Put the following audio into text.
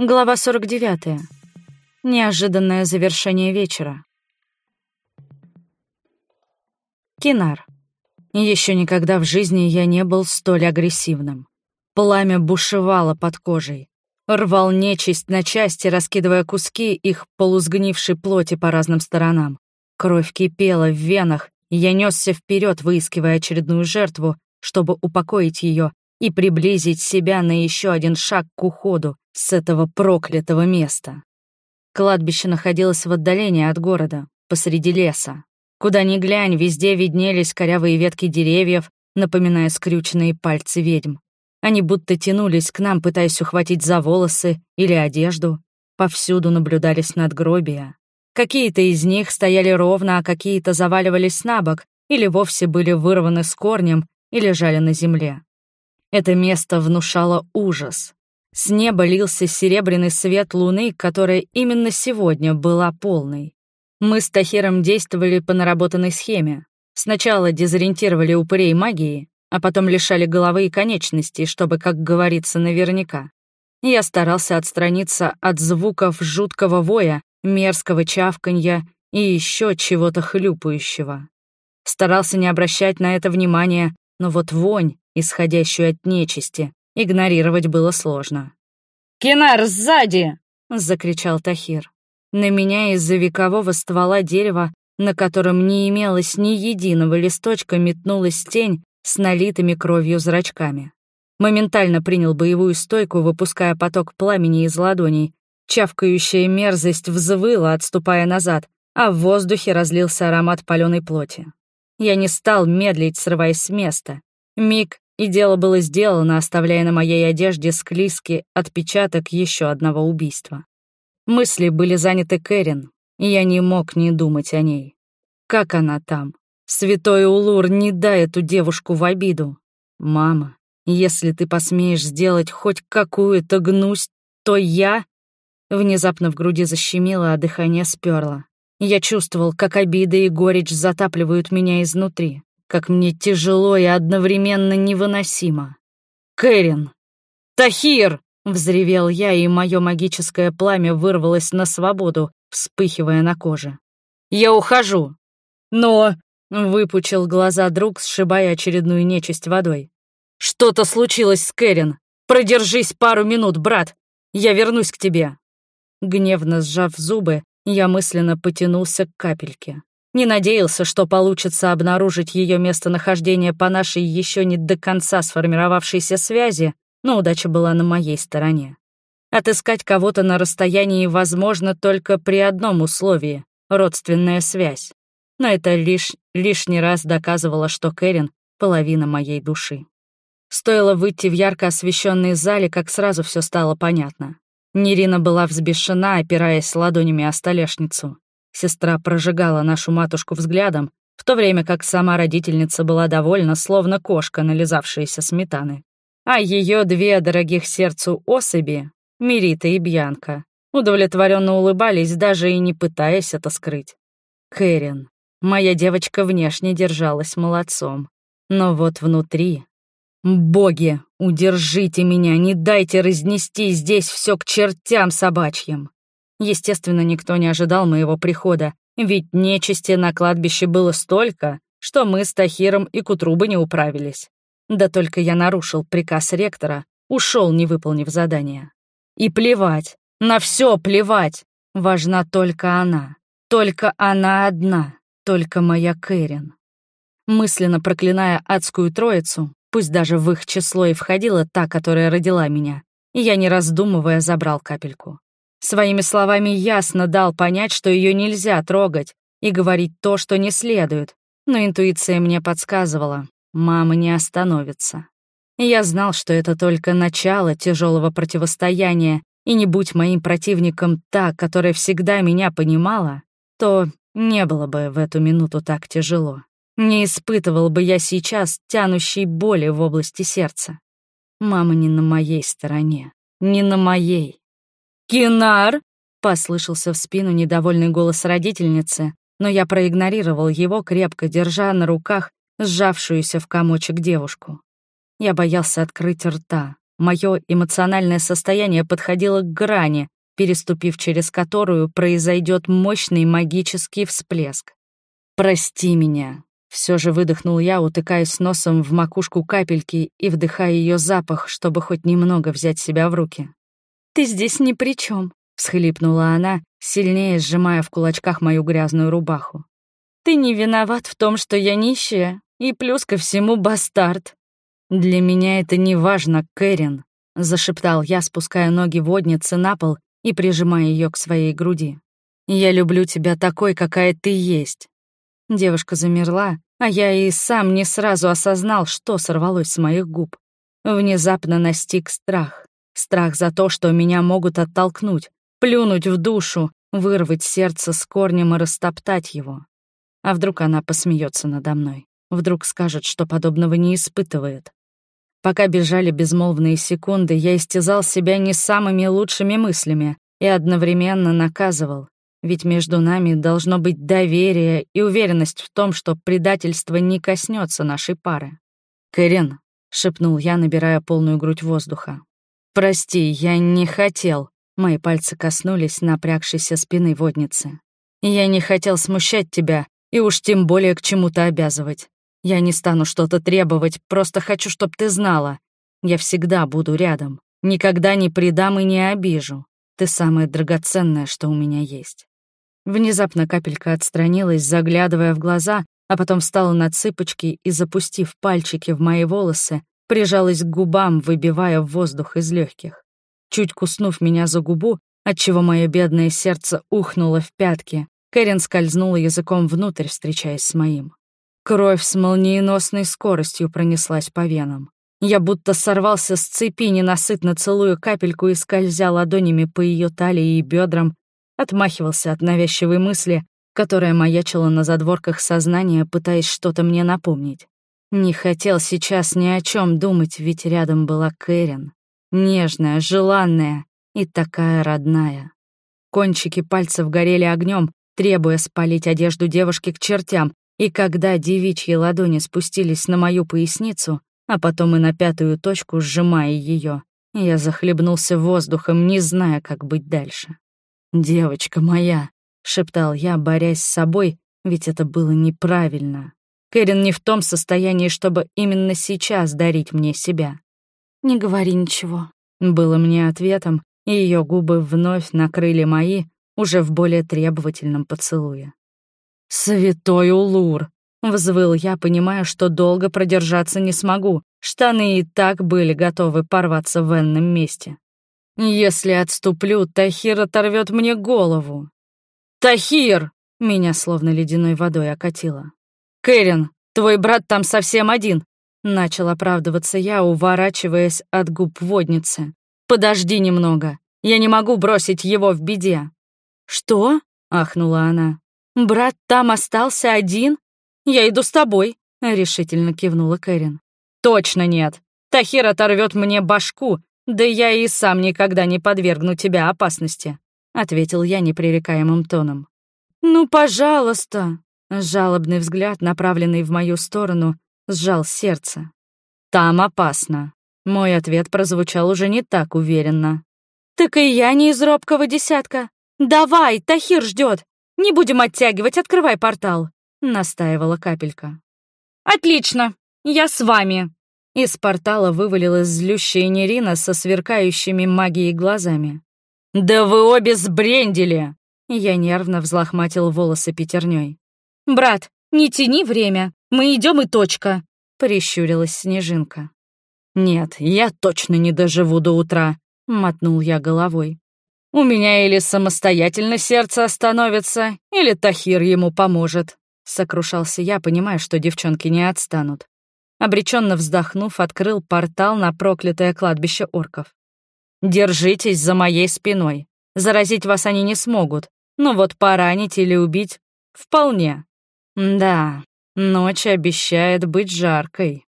Глава 49. Неожиданное завершение вечера. Кинар. Еще никогда в жизни я не был столь агрессивным. Пламя бушевало под кожей. Рвал нечисть на части, раскидывая куски их полусгнившей плоти по разным сторонам. Кровь кипела в венах, я несся вперед, выискивая очередную жертву, чтобы упокоить ее и приблизить себя на еще один шаг к уходу с этого проклятого места. Кладбище находилось в отдалении от города, посреди леса. Куда ни глянь, везде виднелись корявые ветки деревьев, напоминая скрюченные пальцы ведьм. Они будто тянулись к нам, пытаясь ухватить за волосы или одежду. Повсюду наблюдались надгробия. Какие-то из них стояли ровно, а какие-то заваливались на бок или вовсе были вырваны с корнем и лежали на земле. Это место внушало ужас. С неба лился серебряный свет луны, которая именно сегодня была полной. Мы с Тахиром действовали по наработанной схеме. Сначала дезориентировали упырей магии, а потом лишали головы и конечностей, чтобы, как говорится, наверняка. Я старался отстраниться от звуков жуткого воя, мерзкого чавканья и еще чего-то хлюпающего. Старался не обращать на это внимания, но вот вонь, исходящую от нечисти, игнорировать было сложно. «Кинар, сзади!» — закричал Тахир. На меня из-за векового ствола дерева, на котором не имелось ни единого листочка, метнулась тень с налитыми кровью зрачками. Моментально принял боевую стойку, выпуская поток пламени из ладоней. Чавкающая мерзость взвыла, отступая назад, а в воздухе разлился аромат паленой плоти. Я не стал медлить, срываясь с места. Миг, и дело было сделано, оставляя на моей одежде склизкий отпечаток еще одного убийства. Мысли были заняты Кэрин, и я не мог не думать о ней. Как она там? Святой Улур, не дай эту девушку в обиду. Мама, если ты посмеешь сделать хоть какую-то гнусть, то я... Внезапно в груди защемило, а дыхание сперло. Я чувствовал, как обида и горечь затапливают меня изнутри, как мне тяжело и одновременно невыносимо. «Кэрин! Тахир!» — взревел я, и мое магическое пламя вырвалось на свободу, вспыхивая на коже. «Я ухожу!» «Но...» — выпучил глаза друг, сшибая очередную нечисть водой. «Что-то случилось с Кэрин! Продержись пару минут, брат! Я вернусь к тебе!» Гневно сжав зубы, я мысленно потянулся к капельке. Не надеялся, что получится обнаружить ее местонахождение по нашей еще не до конца сформировавшейся связи, но удача была на моей стороне. Отыскать кого-то на расстоянии возможно только при одном условии — родственная связь. Но это лишь лишний раз доказывало, что Кэрин — половина моей души. Стоило выйти в ярко освещенный зале, как сразу все стало понятно. Нерина была взбешена, опираясь ладонями о столешницу. Сестра прожигала нашу матушку взглядом, в то время как сама родительница была довольна, словно кошка, нализавшаяся сметаны. А ее две дорогих сердцу особи, Мирита и Бьянка, удовлетворенно улыбались, даже и не пытаясь это скрыть. Кэрин. Моя девочка внешне держалась молодцом. Но вот внутри «Боги, удержите меня, не дайте разнести здесь все к чертям собачьим!» Естественно, никто не ожидал моего прихода, ведь нечисти на кладбище было столько, что мы с Тахиром и к утру бы не управились. Да только я нарушил приказ ректора, ушел, не выполнив задание. И плевать, на все плевать, важна только она, только она одна, только моя Кэрин. Мысленно проклиная адскую троицу, Пусть даже в их число и входила та, которая родила меня. Я, не раздумывая, забрал капельку. Своими словами ясно дал понять, что ее нельзя трогать и говорить то, что не следует. Но интуиция мне подсказывала, мама не остановится. Я знал, что это только начало тяжелого противостояния, и не будь моим противником та, которая всегда меня понимала, то не было бы в эту минуту так тяжело. Не испытывал бы я сейчас тянущей боли в области сердца. Мама не на моей стороне, не на моей. «Кинар!» — послышался в спину недовольный голос родительницы, но я проигнорировал его, крепко держа на руках сжавшуюся в комочек девушку. Я боялся открыть рта, Мое эмоциональное состояние подходило к грани, переступив через которую произойдет мощный магический всплеск. «Прости меня», — все же выдохнул я, утыкаясь носом в макушку капельки и вдыхая ее запах, чтобы хоть немного взять себя в руки. «Ты здесь ни при чем, всхлипнула она, сильнее сжимая в кулачках мою грязную рубаху. «Ты не виноват в том, что я нищая, и плюс ко всему бастард». «Для меня это не важно, Кэрин», — зашептал я, спуская ноги водницы на пол и прижимая ее к своей груди. «Я люблю тебя такой, какая ты есть». Девушка замерла, а я и сам не сразу осознал, что сорвалось с моих губ. Внезапно настиг страх. Страх за то, что меня могут оттолкнуть, плюнуть в душу, вырвать сердце с корнем и растоптать его. А вдруг она посмеется надо мной? Вдруг скажет, что подобного не испытывает? Пока бежали безмолвные секунды, я истязал себя не самыми лучшими мыслями и одновременно наказывал, ведь между нами должно быть доверие и уверенность в том, что предательство не коснется нашей пары. «Кэрин», — шепнул я, набирая полную грудь воздуха. «Прости, я не хотел». Мои пальцы коснулись напрягшейся спины водницы. «Я не хотел смущать тебя, и уж тем более к чему-то обязывать. Я не стану что-то требовать, просто хочу, чтобы ты знала. Я всегда буду рядом, никогда не предам и не обижу. Ты самое драгоценное, что у меня есть». Внезапно капелька отстранилась, заглядывая в глаза, а потом встала на цыпочки и, запустив пальчики в мои волосы, прижалась к губам, выбивая воздух из легких чуть куснув меня за губу, отчего мое бедное сердце ухнуло в пятки. Кэрин скользнула языком внутрь, встречаясь с моим. Кровь с молниеносной скоростью пронеслась по венам. Я будто сорвался с цепи, ненасытно целую капельку и скользя ладонями по ее талии и бедрам, отмахивался от навязчивой мысли, которая маячила на задворках сознания, пытаясь что-то мне напомнить. Не хотел сейчас ни о чем думать, ведь рядом была Кэрин. Нежная, желанная и такая родная. Кончики пальцев горели огнем, требуя спалить одежду девушки к чертям, и когда девичьи ладони спустились на мою поясницу, а потом и на пятую точку, сжимая ее, я захлебнулся воздухом, не зная, как быть дальше. «Девочка моя», — шептал я, борясь с собой, ведь это было неправильно. Кэрин не в том состоянии, чтобы именно сейчас дарить мне себя. «Не говори ничего», — было мне ответом, и ее губы вновь накрыли мои, уже в более требовательном поцелуе. «Святой Улур!» — взвыл я, понимая, что долго продержаться не смогу. Штаны и так были готовы порваться в энном месте. «Если отступлю, Тахир оторвет мне голову». «Тахир!» — меня словно ледяной водой окатило. «Кэрин, твой брат там совсем один. Начал оправдываться я, уворачиваясь от губ водницы. «Подожди немного. Я не могу бросить его в беде». «Что?» — ахнула она. «Брат там остался один? Я иду с тобой», — решительно кивнула Кэрин. «Точно нет. Тахир оторвет мне башку, да я и сам никогда не подвергну тебя опасности», — ответил я непререкаемым тоном. «Ну, пожалуйста!» Жалобный взгляд, направленный в мою сторону, сжал сердце. «Там опасно». Мой ответ прозвучал уже не так уверенно. «Так и я не из робкого десятка. Давай, Тахир ждет. Не будем оттягивать, открывай портал», — настаивала капелька. «Отлично, я с вами». Из портала вывалилась злющая Нерина со сверкающими магией глазами. «Да вы обе сбрендили!» Я нервно взлохматил волосы пятерней. «Брат, не тяни время. Мы идем и точка», — прищурилась Снежинка. «Нет, я точно не доживу до утра», — мотнул я головой. «У меня или самостоятельно сердце остановится, или Тахир ему поможет», — сокрушался я, понимая, что девчонки не отстанут. Обреченно вздохнув, открыл портал на проклятое кладбище орков. «Держитесь за моей спиной. Заразить вас они не смогут, но вот поранить или убить — вполне. Да, Ночь обещает быть жаркой.